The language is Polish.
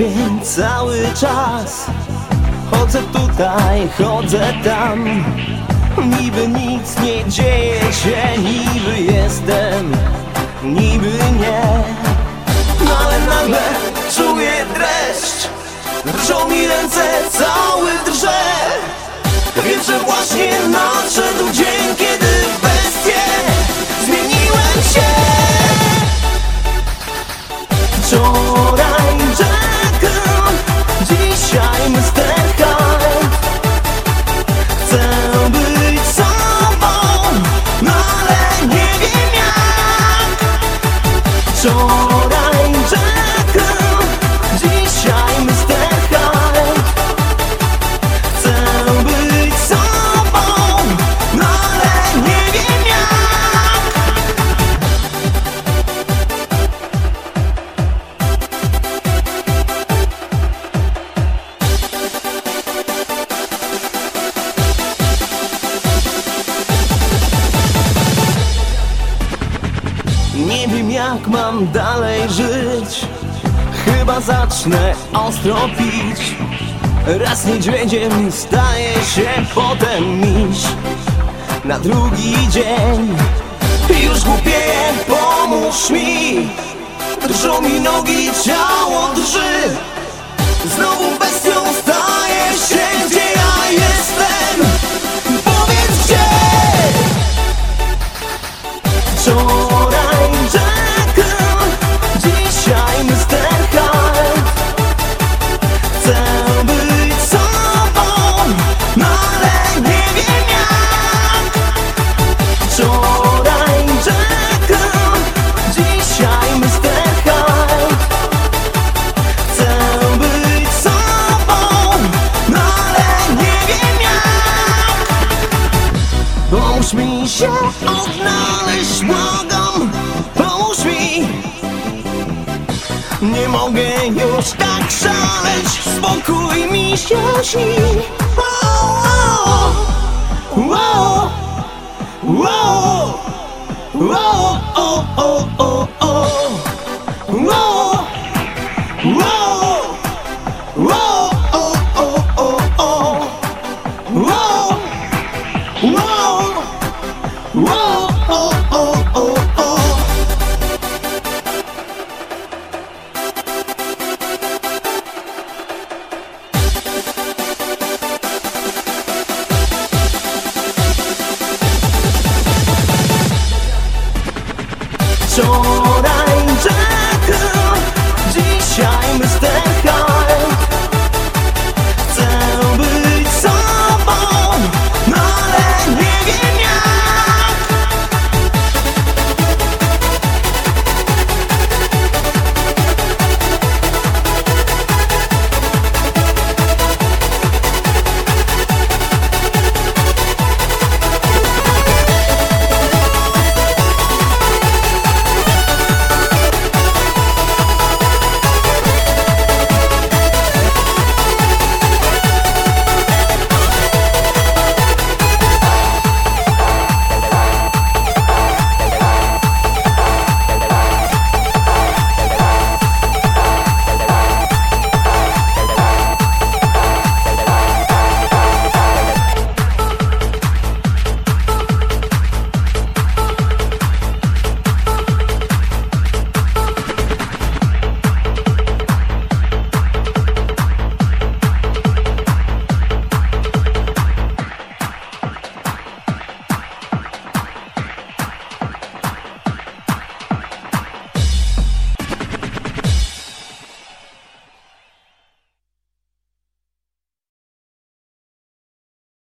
ciebie cały czas. Chodzę tutaj, chodzę tam. Niby nic nie dzieje się Niby jestem, niby nie. No ale nagle czuję dreszcz. Drżą mi ręce, cały drże. Wiem, że właśnie nadszedł dzień Kiedy w bestię zmieniłem się. Wczoraj Nie wiem jak mam dalej żyć. Chyba zacznę ostro pić. Raz niedźwiedziem staje się potem miś. Na drugi dzień Już głupieję, pomóż mi. Drżą mi nogi, ciało drży Mi się odnaleźć, błagam, pomóż mi Nie mogę już tak szaleć, spokój mi się śni Wow, wow, wow, wow, o, o, o, llorar.